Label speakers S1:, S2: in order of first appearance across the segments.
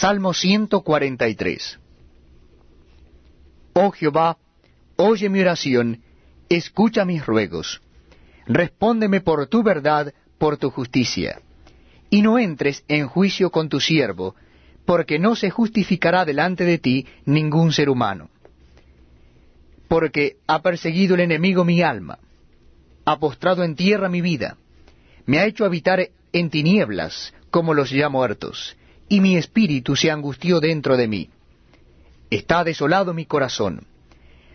S1: Salmo 143 Oh Jehová, oye mi oración, escucha mis ruegos. Respóndeme por tu verdad, por tu justicia. Y no entres en juicio con tu siervo, porque no se justificará delante de ti ningún ser humano. Porque ha perseguido el enemigo mi alma, ha postrado en tierra mi vida, me ha hecho habitar en tinieblas como los ya muertos, y mi espíritu se angustió dentro de mí. Está desolado mi corazón.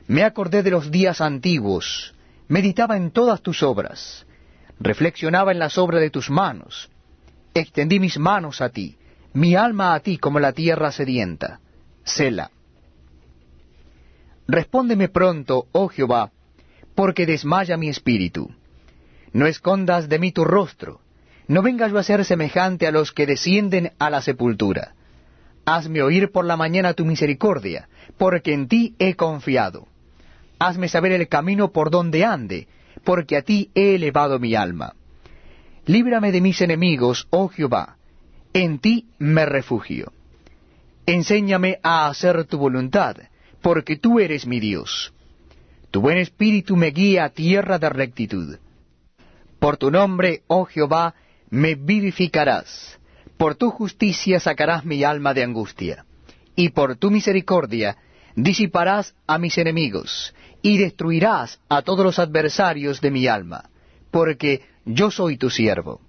S1: Me acordé de los días antiguos, meditaba en todas tus obras, reflexionaba en las obras de tus manos, extendí mis manos a ti, mi alma a ti como la tierra sedienta. Sela. Respóndeme pronto, oh Jehová, porque desmaya mi espíritu. No escondas de mí tu rostro, no venga yo a ser semejante a los que descienden a la sepultura. Hazme oír por la mañana tu misericordia, porque en ti he confiado. Hazme saber el camino por donde ande, porque a ti he elevado mi alma. Líbrame de mis enemigos, oh Jehová, en ti me refugio. Enséñame a hacer tu voluntad, porque tú eres mi Dios. Tu buen espíritu me guía a tierra de rectitud. Por tu nombre, oh Jehová, me vivificarás por tu justicia sacarás mi alma de angustia, y por tu misericordia disiparás a mis enemigos, y destruirás a todos los adversarios de mi alma, porque yo soy tu siervo.